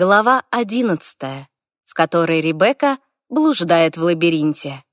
Глава одиннадцатая, в которой Ребекка блуждает в лабиринте.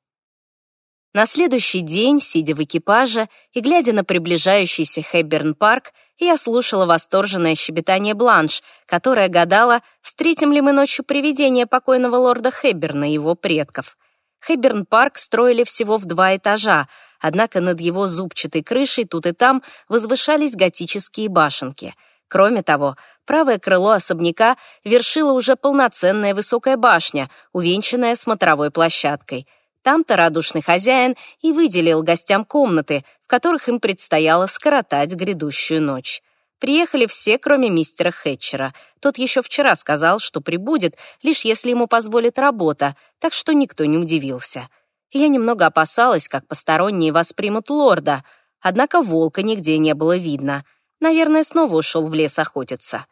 На следующий день, сидя в экипаже и глядя на приближающийся Хэбберн-парк, я слушала восторженное щебетание Бланш, которая гадала, встретим ли мы ночью привидение покойного лорда Хэбберна и его предков. Хэбберн-парк строили всего в два этажа, однако над его зубчатой крышей тут и там возвышались готические башенки — Кроме того, правое крыло особняка вершила уже полноценная высокая башня, увенчанная смотровой площадкой. Там-то радушный хозяин и выделил гостям комнаты, в которых им предстояло скоротать грядущую ночь. Приехали все, кроме мистера Хэтчера. Тот еще вчера сказал, что прибудет, лишь если ему позволит работа, так что никто не удивился. Я немного опасалась, как посторонние воспримут лорда, однако волка нигде не было видно — Наверное, снова ушел в лес охотиться.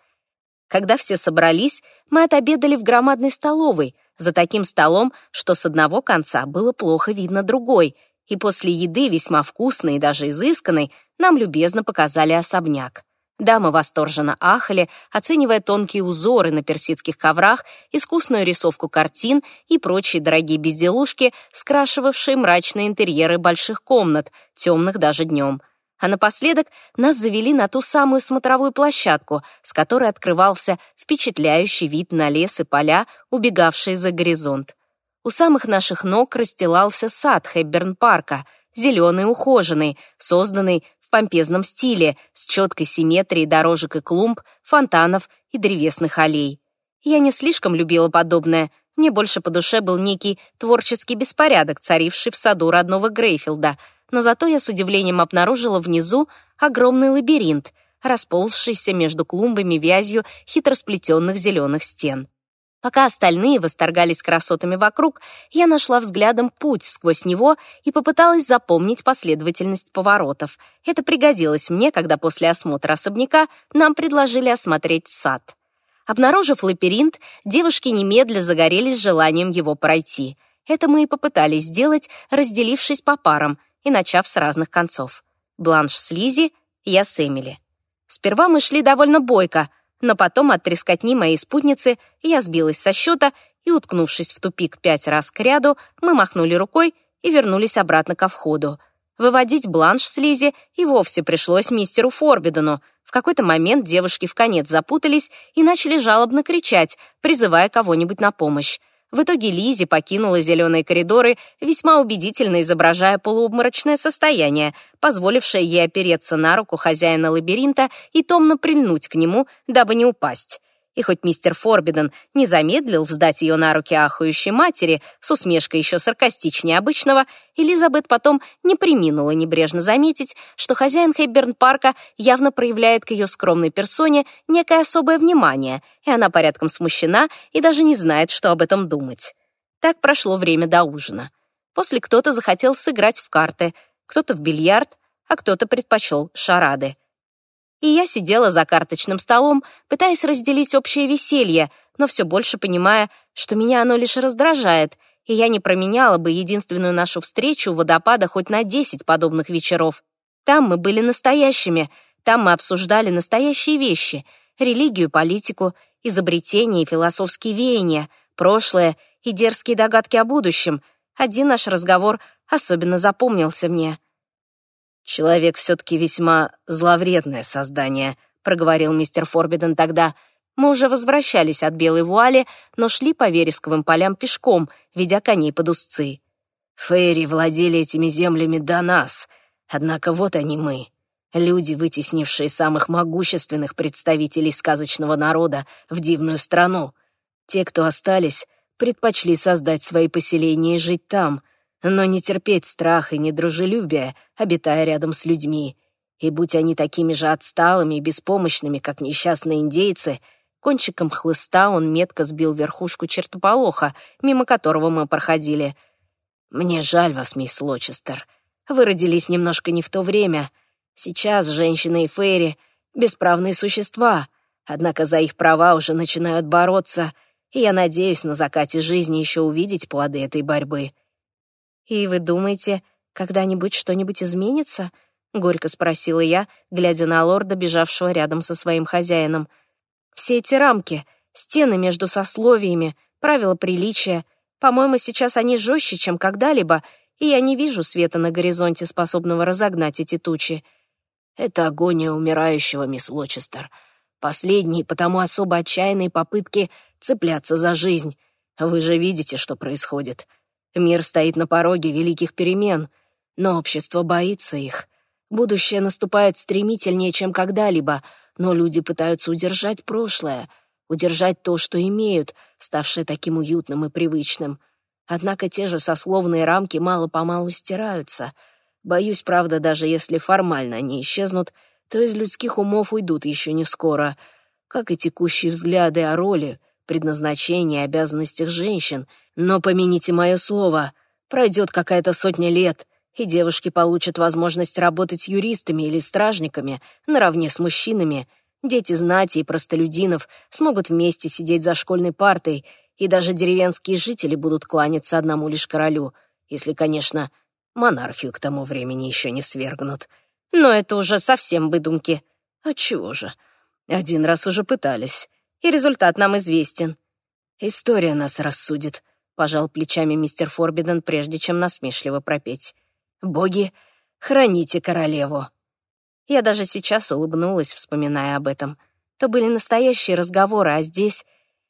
Когда все собрались, мы отобедали в громадной столовой, за таким столом, что с одного конца было плохо видно другой, и после еды, весьма вкусной и даже изысканной, нам любезно показали особняк. Дамы восторженно ахали, оценивая тонкие узоры на персидских коврах, искусную рисовку картин и прочие дорогие безделушки, скрашивавшие мрачные интерьеры больших комнат, темных даже днем — а напоследок нас завели на ту самую смотровую площадку, с которой открывался впечатляющий вид на лес и поля, убегавшие за горизонт. У самых наших ног расстилался сад Хэбберн-парка, зеленый, ухоженный, созданный в помпезном стиле, с четкой симметрией дорожек и клумб, фонтанов и древесных аллей. Я не слишком любила подобное, мне больше по душе был некий творческий беспорядок, царивший в саду родного Грейфилда — но зато я с удивлением обнаружила внизу огромный лабиринт, расползшийся между клумбами вязью хитросплетенных зеленых стен. Пока остальные восторгались красотами вокруг, я нашла взглядом путь сквозь него и попыталась запомнить последовательность поворотов. Это пригодилось мне, когда после осмотра особняка нам предложили осмотреть сад. Обнаружив лабиринт, девушки немедля загорелись желанием его пройти. Это мы и попытались сделать, разделившись по парам — и начав с разных концов. Бланш с Лизи, я с Эмили. Сперва мы шли довольно бойко, но потом от трескотни моей спутницы я сбилась со счета и, уткнувшись в тупик пять раз к ряду, мы махнули рукой и вернулись обратно ко входу. Выводить бланш с Лизи и вовсе пришлось мистеру Форбидену. В какой-то момент девушки в конец запутались и начали жалобно кричать, призывая кого-нибудь на помощь. В итоге Лизи покинула зеленые коридоры, весьма убедительно изображая полуобморочное состояние, позволившее ей опереться на руку хозяина лабиринта и томно прильнуть к нему, дабы не упасть. И хоть мистер Форбиден не замедлил сдать ее на руки ахающей матери с усмешкой еще саркастичнее обычного, Элизабет потом не приминула небрежно заметить, что хозяин Хэбберн-парка явно проявляет к ее скромной персоне некое особое внимание, и она порядком смущена и даже не знает, что об этом думать. Так прошло время до ужина. После кто-то захотел сыграть в карты, кто-то в бильярд, а кто-то предпочел шарады и я сидела за карточным столом, пытаясь разделить общее веселье, но все больше понимая, что меня оно лишь раздражает, и я не променяла бы единственную нашу встречу у водопада хоть на десять подобных вечеров. Там мы были настоящими, там мы обсуждали настоящие вещи — религию, политику, изобретения и философские веяния, прошлое и дерзкие догадки о будущем. Один наш разговор особенно запомнился мне. «Человек все-таки весьма зловредное создание», — проговорил мистер Форбиден тогда. Мы уже возвращались от Белой Вуали, но шли по вересковым полям пешком, ведя коней под узцы. Фейри владели этими землями до нас, однако вот они мы, люди, вытеснившие самых могущественных представителей сказочного народа в дивную страну. Те, кто остались, предпочли создать свои поселения и жить там — но не терпеть страха и недружелюбия, обитая рядом с людьми. И будь они такими же отсталыми и беспомощными, как несчастные индейцы, кончиком хлыста он метко сбил верхушку чертополоха, мимо которого мы проходили. «Мне жаль вас, мисс Лочестер. Вы родились немножко не в то время. Сейчас женщины и фейри — бесправные существа, однако за их права уже начинают бороться, и я надеюсь на закате жизни еще увидеть плоды этой борьбы». «И вы думаете, когда-нибудь что-нибудь изменится?» — горько спросила я, глядя на лорда, бежавшего рядом со своим хозяином. «Все эти рамки, стены между сословиями, правила приличия. По-моему, сейчас они жестче, чем когда-либо, и я не вижу света на горизонте, способного разогнать эти тучи. Это агония умирающего, мисс Лочестер. Последние, потому особо отчаянные попытки цепляться за жизнь. Вы же видите, что происходит. Мир стоит на пороге великих перемен, но общество боится их. Будущее наступает стремительнее, чем когда-либо, но люди пытаются удержать прошлое, удержать то, что имеют, ставшее таким уютным и привычным. Однако те же сословные рамки мало-помалу стираются. Боюсь, правда, даже если формально они исчезнут, то из людских умов уйдут еще не скоро, как и текущие взгляды о роли, предназначении и обязанностях женщин. Но помяните мое слово, пройдет какая-то сотня лет, и девушки получат возможность работать юристами или стражниками наравне с мужчинами. Дети знати и простолюдинов смогут вместе сидеть за школьной партой, и даже деревенские жители будут кланяться одному лишь королю, если, конечно, монархию к тому времени еще не свергнут. Но это уже совсем выдумки. Отчего же? Один раз уже пытались, и результат нам известен. История нас рассудит, — пожал плечами мистер Форбиден, прежде чем насмешливо пропеть. Боги, храните королеву. Я даже сейчас улыбнулась, вспоминая об этом. То были настоящие разговоры, а здесь...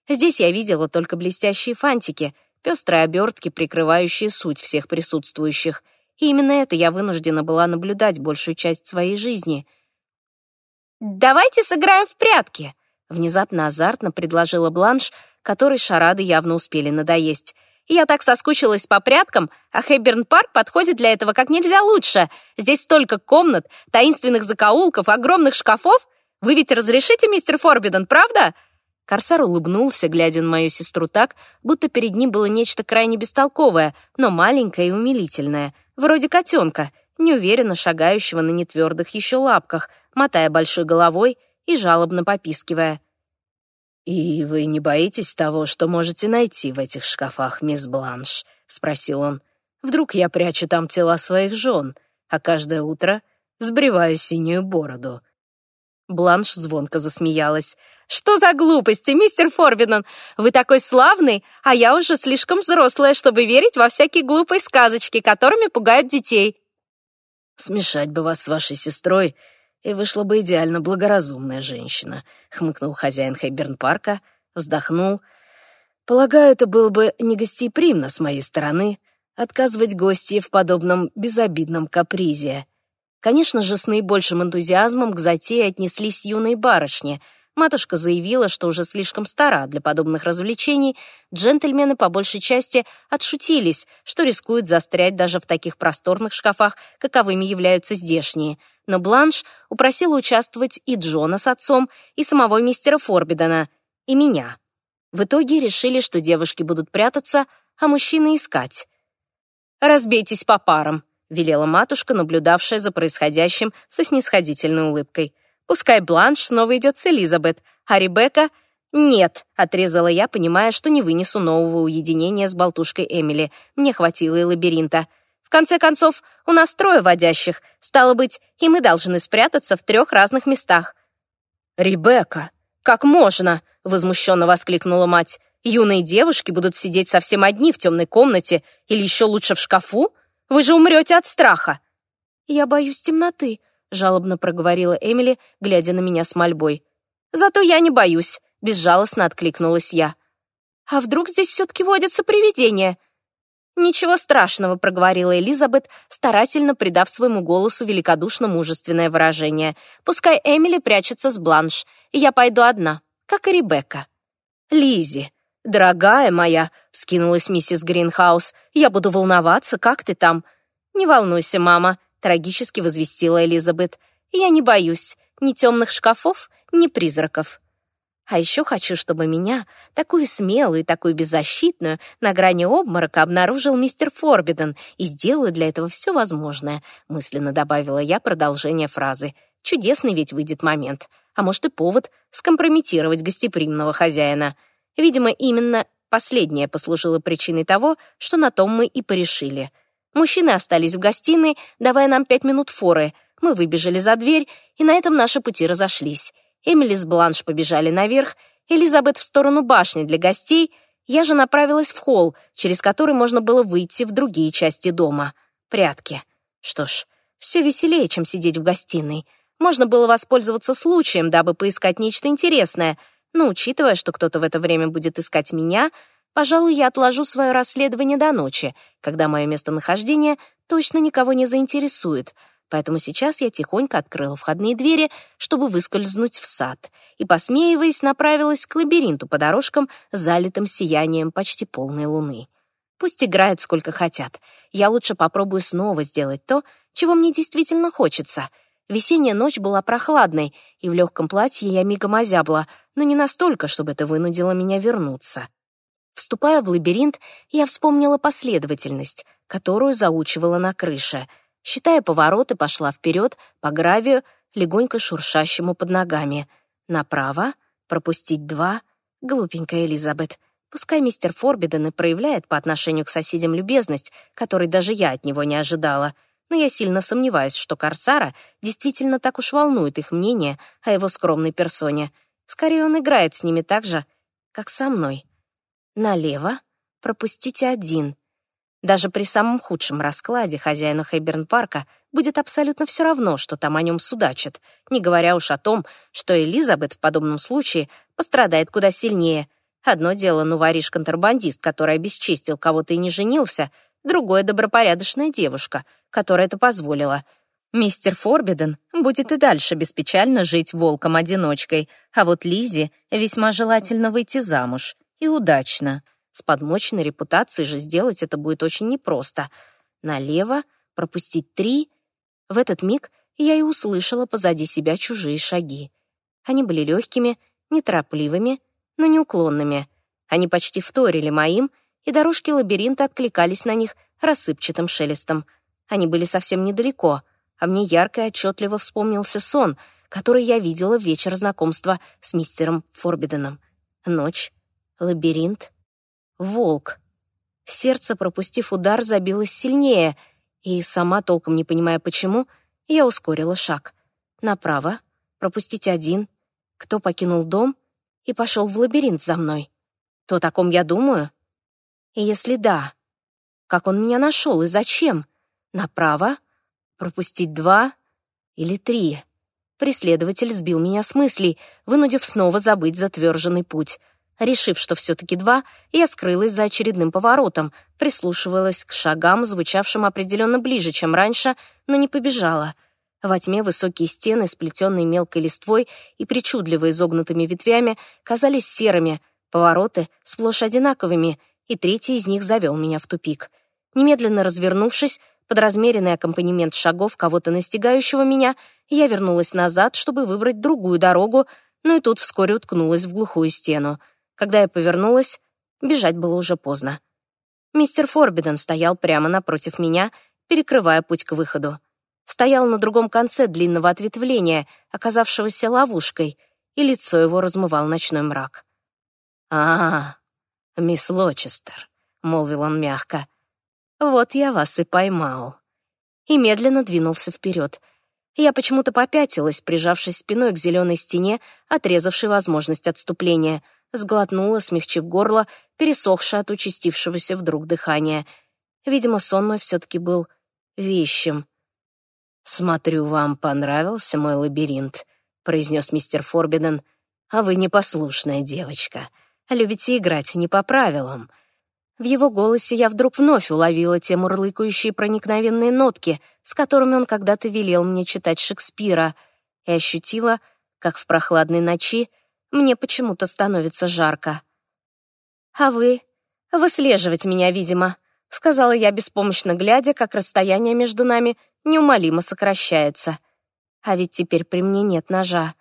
Здесь я видела только блестящие фантики, пестрые обертки, прикрывающие суть всех присутствующих. И именно это я вынуждена была наблюдать большую часть своей жизни. «Давайте сыграем в прятки!» Внезапно азартно предложила Бланш, которой шарады явно успели надоесть. Я так соскучилась по пряткам, а Хэбберн-парк подходит для этого как нельзя лучше. Здесь столько комнат, таинственных закоулков, огромных шкафов. Вы ведь разрешите, мистер Форбиден, правда?» Корсар улыбнулся, глядя на мою сестру так, будто перед ним было нечто крайне бестолковое, но маленькое и умилительное, вроде котенка, неуверенно шагающего на нетвердых еще лапках, мотая большой головой и жалобно попискивая. «И вы не боитесь того, что можете найти в этих шкафах, мисс Бланш?» — спросил он. «Вдруг я прячу там тела своих жен, а каждое утро сбриваю синюю бороду». Бланш звонко засмеялась. «Что за глупости, мистер Форбинон? Вы такой славный, а я уже слишком взрослая, чтобы верить во всякие глупые сказочки, которыми пугают детей». «Смешать бы вас с вашей сестрой и вышла бы идеально благоразумная женщина», — хмыкнул хозяин Хэйберн-парка, вздохнул. «Полагаю, это было бы негостеприимно с моей стороны отказывать гостье в подобном безобидном капризе». Конечно же, с наибольшим энтузиазмом к затее отнеслись юные барышни — Матушка заявила, что уже слишком стара для подобных развлечений. Джентльмены по большей части отшутились, что рискуют застрять даже в таких просторных шкафах, каковыми являются здешние. Но Бланш упросила участвовать и Джона с отцом, и самого мистера Форбидена, и меня. В итоге решили, что девушки будут прятаться, а мужчины искать. «Разбейтесь по парам», — велела матушка, наблюдавшая за происходящим со снисходительной улыбкой. Пускай Бланш снова идет с Элизабет, а Ребекка... «Нет», — отрезала я, понимая, что не вынесу нового уединения с болтушкой Эмили. Мне хватило и лабиринта. В конце концов, у нас трое водящих. Стало быть, и мы должны спрятаться в трех разных местах. «Ребекка, как можно?» — возмущенно воскликнула мать. «Юные девушки будут сидеть совсем одни в темной комнате или еще лучше в шкафу? Вы же умрете от страха!» «Я боюсь темноты», жалобно проговорила Эмили, глядя на меня с мольбой. «Зато я не боюсь», — безжалостно откликнулась я. «А вдруг здесь все-таки водятся привидения?» «Ничего страшного», — проговорила Элизабет, старательно придав своему голосу великодушно-мужественное выражение. «Пускай Эмили прячется с Бланш, и я пойду одна, как и Ребекка». Лизи, дорогая моя», — скинулась миссис Гринхаус, «я буду волноваться, как ты там?» «Не волнуйся, мама», трагически возвестила Элизабет. «Я не боюсь ни темных шкафов, ни призраков. А еще хочу, чтобы меня, такую смелую и такую беззащитную, на грани обморока обнаружил мистер Форбиден и сделаю для этого все возможное», мысленно добавила я продолжение фразы. «Чудесный ведь выйдет момент, а может и повод скомпрометировать гостеприимного хозяина». Видимо, именно последнее послужило причиной того, что на том мы и порешили — Мужчины остались в гостиной, давая нам пять минут форы. Мы выбежали за дверь, и на этом наши пути разошлись. Эмили с Бланш побежали наверх, Элизабет в сторону башни для гостей, я же направилась в холл, через который можно было выйти в другие части дома. Прятки. Что ж, все веселее, чем сидеть в гостиной. Можно было воспользоваться случаем, дабы поискать нечто интересное, но, учитывая, что кто-то в это время будет искать меня, пожалуй, я отложу свое расследование до ночи, когда мое местонахождение точно никого не заинтересует — поэтому сейчас я тихонько открыла входные двери, чтобы выскользнуть в сад, и, посмеиваясь, направилась к лабиринту по дорожкам, залитым сиянием почти полной луны. Пусть играют сколько хотят. Я лучше попробую снова сделать то, чего мне действительно хочется. Весенняя ночь была прохладной, и в легком платье я мигом озябла, но не настолько, чтобы это вынудило меня вернуться. Вступая в лабиринт, я вспомнила последовательность, которую заучивала на крыше — Считая повороты, пошла вперед по гравию, легонько шуршащему под ногами. Направо, пропустить два. Глупенькая Элизабет. Пускай мистер Форбиден и проявляет по отношению к соседям любезность, которой даже я от него не ожидала, но я сильно сомневаюсь, что Корсара действительно так уж волнует их мнение о его скромной персоне. Скорее, он играет с ними так же, как со мной. Налево пропустите один. Даже при самом худшем раскладе хозяину Хейберн-парка будет абсолютно все равно, что там о нем судачат, не говоря уж о том, что Элизабет в подобном случае пострадает куда сильнее. Одно дело, ну, воришь-контрабандист, который обесчестил кого-то и не женился, другое — добропорядочная девушка, которая это позволила. Мистер Форбиден будет и дальше беспечально жить волком-одиночкой, а вот Лизе весьма желательно выйти замуж. И удачно. С подмоченной репутацией же сделать это будет очень непросто. Налево, пропустить три. В этот миг я и услышала позади себя чужие шаги. Они были легкими, неторопливыми, но неуклонными. Они почти вторили моим, и дорожки лабиринта откликались на них рассыпчатым шелестом. Они были совсем недалеко, а мне ярко и отчетливо вспомнился сон, который я видела в вечер знакомства с мистером Форбиденом. Ночь, лабиринт, волк. Сердце, пропустив удар, забилось сильнее, и, сама толком не понимая почему, я ускорила шаг. Направо, пропустить один, кто покинул дом и пошел в лабиринт за мной. То, о ком я думаю? И если да, как он меня нашел и зачем? Направо, пропустить два или три. Преследователь сбил меня с мыслей, вынудив снова забыть затверженный путь — Решив, что все-таки два, я скрылась за очередным поворотом, прислушивалась к шагам, звучавшим определенно ближе, чем раньше, но не побежала. Во тьме высокие стены, сплетенные мелкой листвой и причудливо изогнутыми ветвями, казались серыми, повороты сплошь одинаковыми, и третий из них завел меня в тупик. Немедленно развернувшись, под размеренный аккомпанемент шагов кого-то настигающего меня, я вернулась назад, чтобы выбрать другую дорогу, но и тут вскоре уткнулась в глухую стену — когда я повернулась, бежать было уже поздно. Мистер Форбиден стоял прямо напротив меня, перекрывая путь к выходу. Стоял на другом конце длинного ответвления, оказавшегося ловушкой, и лицо его размывал ночной мрак. «А, мисс Лочестер», — молвил он мягко, — «вот я вас и поймал». И медленно двинулся вперед. Я почему-то попятилась, прижавшись спиной к зеленой стене, отрезавшей возможность отступления — сглотнула, смягчив горло, пересохшее от участившегося вдруг дыхания. Видимо, сон мой все-таки был вещим. «Смотрю, вам понравился мой лабиринт», — произнес мистер Форбиден. «А вы непослушная девочка. Любите играть не по правилам». В его голосе я вдруг вновь уловила те мурлыкающие проникновенные нотки, с которыми он когда-то велел мне читать Шекспира, и ощутила, как в прохладной ночи мне почему-то становится жарко. «А вы? Выслеживать меня, видимо», — сказала я, беспомощно глядя, как расстояние между нами неумолимо сокращается. А ведь теперь при мне нет ножа.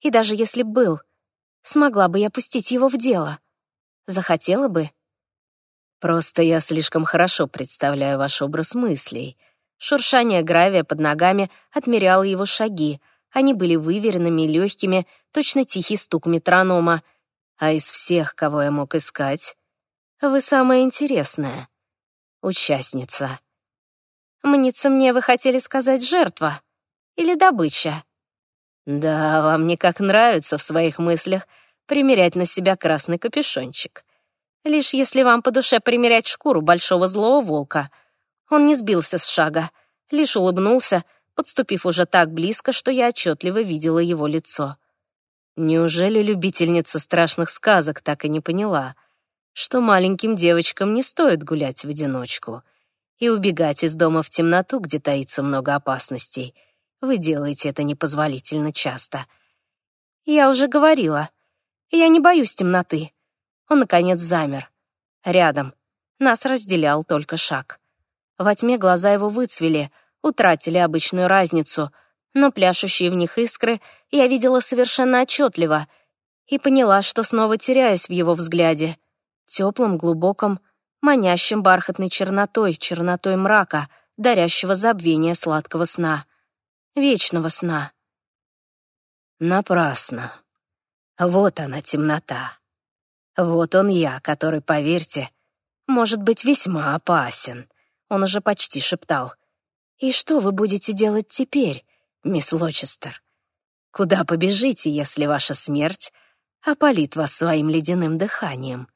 И даже если был, смогла бы я пустить его в дело? Захотела бы? Просто я слишком хорошо представляю ваш образ мыслей. Шуршание гравия под ногами отмеряло его шаги — они были выверенными, легкими, точно тихий стук метронома. А из всех, кого я мог искать, вы самая интересная. Участница. Мнится мне, вы хотели сказать жертва или добыча? Да, вам никак нравится в своих мыслях примерять на себя красный капюшончик. Лишь если вам по душе примерять шкуру большого злого волка. Он не сбился с шага, лишь улыбнулся, подступив уже так близко, что я отчетливо видела его лицо. Неужели любительница страшных сказок так и не поняла, что маленьким девочкам не стоит гулять в одиночку и убегать из дома в темноту, где таится много опасностей? Вы делаете это непозволительно часто. Я уже говорила, я не боюсь темноты. Он, наконец, замер. Рядом. Нас разделял только шаг. Во тьме глаза его выцвели, утратили обычную разницу, но пляшущие в них искры я видела совершенно отчетливо и поняла, что снова теряюсь в его взгляде. Теплым, глубоком, манящим бархатной чернотой, чернотой мрака, дарящего забвение сладкого сна. Вечного сна. Напрасно. Вот она, темнота. Вот он я, который, поверьте, может быть весьма опасен. Он уже почти шептал. «И что вы будете делать теперь, мисс Лочестер? Куда побежите, если ваша смерть опалит вас своим ледяным дыханием?»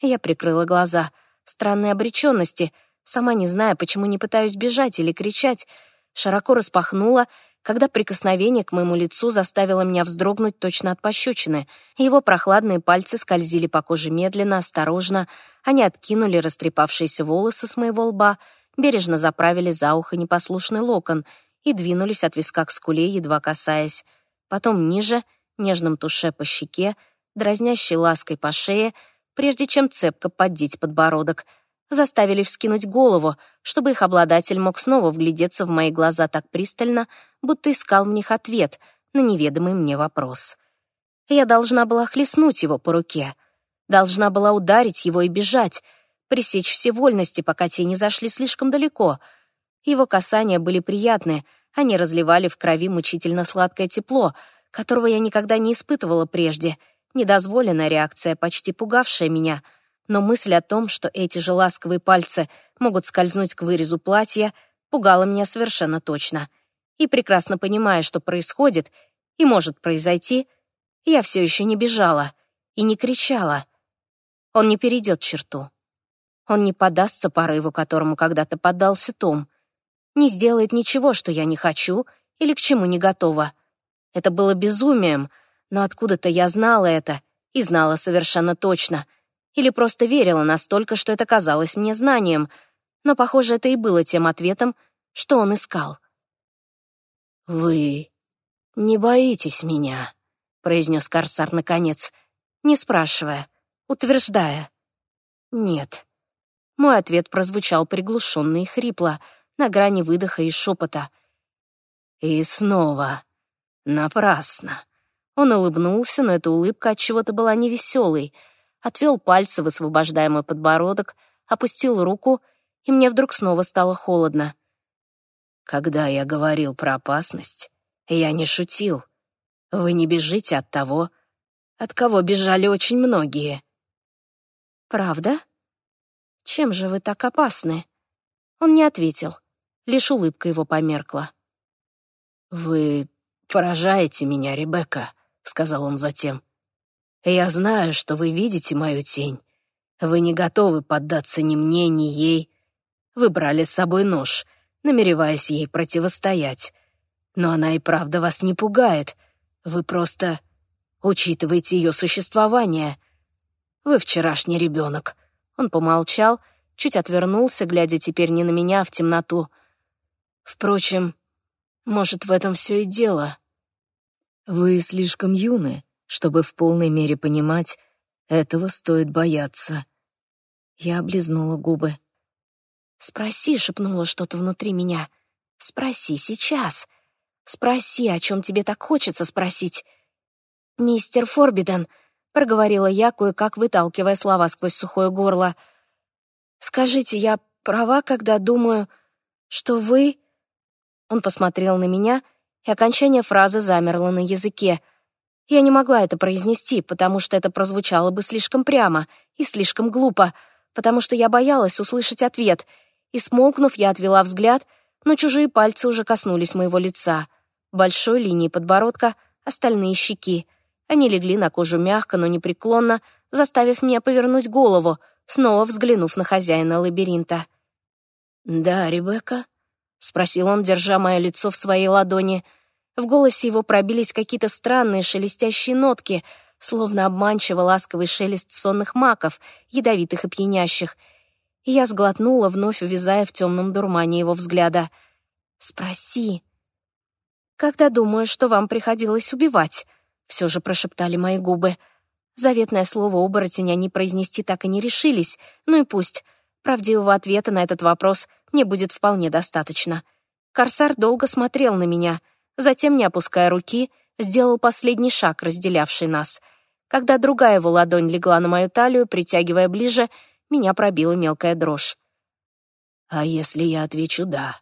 Я прикрыла глаза. Странной обреченности, сама не зная, почему не пытаюсь бежать или кричать, широко распахнула когда прикосновение к моему лицу заставило меня вздрогнуть точно от пощечины. Его прохладные пальцы скользили по коже медленно, осторожно. Они откинули растрепавшиеся волосы с моего лба, бережно заправили за ухо непослушный локон и двинулись от виска к скуле, едва касаясь. Потом ниже, нежным туше по щеке, дразнящей лаской по шее, прежде чем цепко поддеть подбородок — заставили вскинуть голову, чтобы их обладатель мог снова вглядеться в мои глаза так пристально, будто искал в них ответ на неведомый мне вопрос. Я должна была хлестнуть его по руке, должна была ударить его и бежать, пресечь все вольности, пока те не зашли слишком далеко. Его касания были приятны, они разливали в крови мучительно сладкое тепло, которого я никогда не испытывала прежде, недозволенная реакция, почти пугавшая меня — но мысль о том, что эти же ласковые пальцы могут скользнуть к вырезу платья, пугала меня совершенно точно. И прекрасно понимая, что происходит и может произойти, я все еще не бежала и не кричала. Он не перейдет черту. Он не подастся порыву, которому когда-то поддался Том. Не сделает ничего, что я не хочу или к чему не готова. Это было безумием, но откуда-то я знала это и знала совершенно точно — или просто верила настолько, что это казалось мне знанием, но, похоже, это и было тем ответом, что он искал. «Вы не боитесь меня?» — произнес Корсар наконец, не спрашивая, утверждая. «Нет». Мой ответ прозвучал приглушенно и хрипло, на грани выдоха и шепота. «И снова. Напрасно». Он улыбнулся, но эта улыбка от чего-то была невеселой — отвел пальцы, высвобождая мой подбородок, опустил руку, и мне вдруг снова стало холодно. Когда я говорил про опасность, я не шутил. Вы не бежите от того, от кого бежали очень многие. Правда? Чем же вы так опасны? Он не ответил, лишь улыбка его померкла. Вы поражаете меня, Ребекка, сказал он затем. Я знаю, что вы видите мою тень. Вы не готовы поддаться ни мне, ни ей. Вы брали с собой нож, намереваясь ей противостоять. Но она и правда вас не пугает. Вы просто учитываете ее существование. Вы вчерашний ребенок. Он помолчал, чуть отвернулся, глядя теперь не на меня, а в темноту. Впрочем, может, в этом все и дело. Вы слишком юны, чтобы в полной мере понимать, этого стоит бояться. Я облизнула губы. «Спроси», — шепнуло что-то внутри меня. «Спроси сейчас. Спроси, о чем тебе так хочется спросить». «Мистер Форбиден», — проговорила я, кое-как выталкивая слова сквозь сухое горло. «Скажите, я права, когда думаю, что вы...» Он посмотрел на меня, и окончание фразы замерло на языке — я не могла это произнести, потому что это прозвучало бы слишком прямо и слишком глупо, потому что я боялась услышать ответ, и, смолкнув, я отвела взгляд, но чужие пальцы уже коснулись моего лица. Большой линии подбородка, остальные щеки. Они легли на кожу мягко, но непреклонно, заставив меня повернуть голову, снова взглянув на хозяина лабиринта. «Да, Ребекка?» — спросил он, держа мое лицо в своей ладони. В голосе его пробились какие-то странные шелестящие нотки, словно обманчиво ласковый шелест сонных маков, ядовитых и пьянящих. И я сглотнула, вновь увязая в темном дурмане его взгляда. «Спроси». «Когда думаю, что вам приходилось убивать?» — все же прошептали мои губы. Заветное слово оборотень они произнести так и не решились, ну и пусть. Правдивого ответа на этот вопрос мне будет вполне достаточно. Корсар долго смотрел на меня, затем, не опуская руки, сделал последний шаг, разделявший нас. Когда другая его ладонь легла на мою талию, притягивая ближе, меня пробила мелкая дрожь. «А если я отвечу «да»,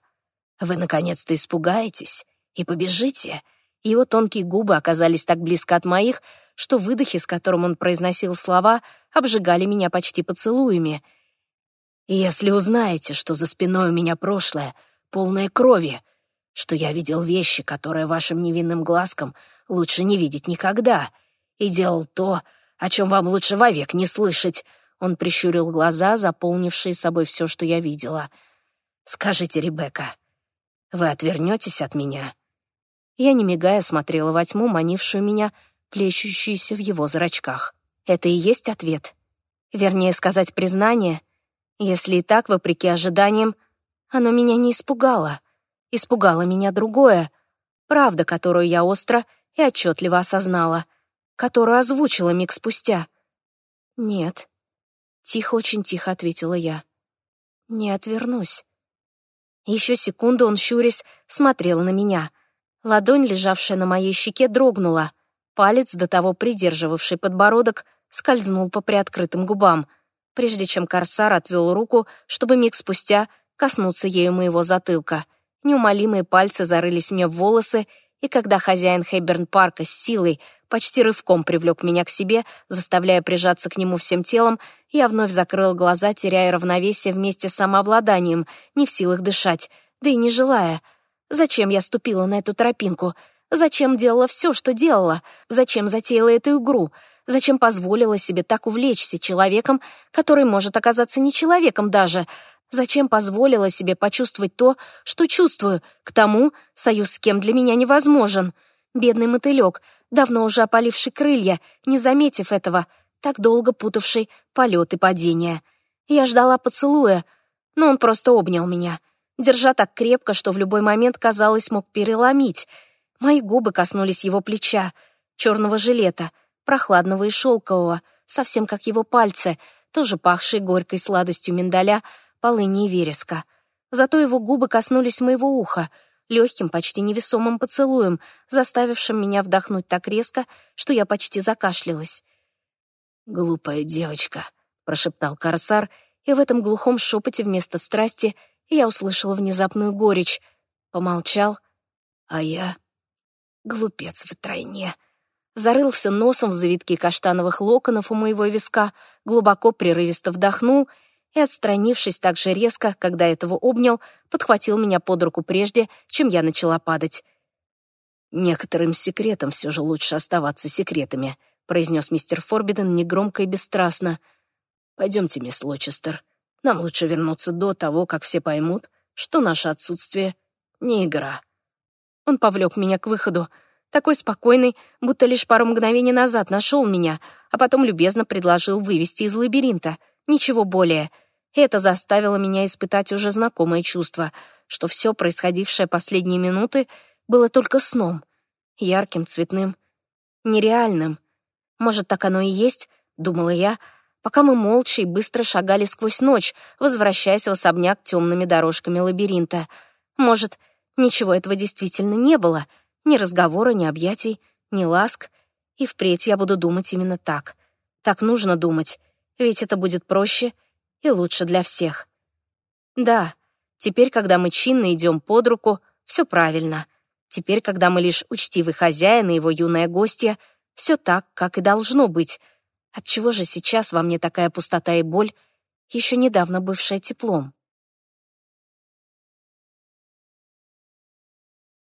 вы наконец-то испугаетесь и побежите?» Его тонкие губы оказались так близко от моих, что выдохи, с которым он произносил слова, обжигали меня почти поцелуями. «Если узнаете, что за спиной у меня прошлое, полное крови, что я видел вещи, которые вашим невинным глазкам лучше не видеть никогда, и делал то, о чем вам лучше вовек не слышать», он прищурил глаза, заполнившие собой все, что я видела. «Скажите, Ребекка, вы отвернетесь от меня?» Я, не мигая, смотрела во тьму, манившую меня, плещущуюся в его зрачках. Это и есть ответ. Вернее, сказать признание. Если и так, вопреки ожиданиям, оно меня не испугало. Испугало меня другое. Правда, которую я остро и отчетливо осознала, которую озвучила миг спустя. «Нет», — тихо, очень тихо ответила я. «Не отвернусь». Еще секунду он, щурясь, смотрел на меня. Ладонь, лежавшая на моей щеке, дрогнула. Палец, до того придерживавший подбородок, скользнул по приоткрытым губам, прежде чем корсар отвел руку, чтобы миг спустя коснуться ею моего затылка. Неумолимые пальцы зарылись мне в волосы, и когда хозяин Хэбберн-парка с силой почти рывком привлек меня к себе, заставляя прижаться к нему всем телом, я вновь закрыл глаза, теряя равновесие вместе с самообладанием, не в силах дышать, да и не желая. Зачем я ступила на эту тропинку? Зачем делала все, что делала? Зачем затеяла эту игру? Зачем позволила себе так увлечься человеком, который может оказаться не человеком даже? Зачем позволила себе почувствовать то, что чувствую? К тому, союз с кем для меня невозможен. Бедный мотылек, давно уже опаливший крылья, не заметив этого, так долго путавший полет и падение. Я ждала поцелуя, но он просто обнял меня, держа так крепко, что в любой момент, казалось, мог переломить — Мои губы коснулись его плеча, черного жилета, прохладного и шелкового, совсем как его пальцы, тоже пахшие горькой сладостью миндаля, полыни и вереска. Зато его губы коснулись моего уха, легким, почти невесомым поцелуем, заставившим меня вдохнуть так резко, что я почти закашлялась. «Глупая девочка», — прошептал Корсар, и в этом глухом шепоте вместо страсти я услышала внезапную горечь. Помолчал, а я Глупец втройне. Зарылся носом в завитки каштановых локонов у моего виска, глубоко прерывисто вдохнул и, отстранившись так же резко, когда этого обнял, подхватил меня под руку прежде, чем я начала падать. «Некоторым секретам все же лучше оставаться секретами», произнес мистер Форбиден негромко и бесстрастно. «Пойдемте, мисс Лочестер. Нам лучше вернуться до того, как все поймут, что наше отсутствие — не игра». Он повлек меня к выходу, такой спокойный, будто лишь пару мгновений назад нашел меня, а потом любезно предложил вывести из лабиринта. Ничего более. это заставило меня испытать уже знакомое чувство, что все происходившее последние минуты было только сном. Ярким, цветным, нереальным. Может, так оно и есть, думала я, пока мы молча и быстро шагали сквозь ночь, возвращаясь в особняк темными дорожками лабиринта. Может, Ничего этого действительно не было. Ни разговора, ни объятий, ни ласк. И впредь я буду думать именно так. Так нужно думать, ведь это будет проще и лучше для всех. Да, теперь, когда мы чинно идем под руку, все правильно. Теперь, когда мы лишь учтивый хозяин и его юная гостья, все так, как и должно быть. Отчего же сейчас во мне такая пустота и боль, еще недавно бывшая теплом?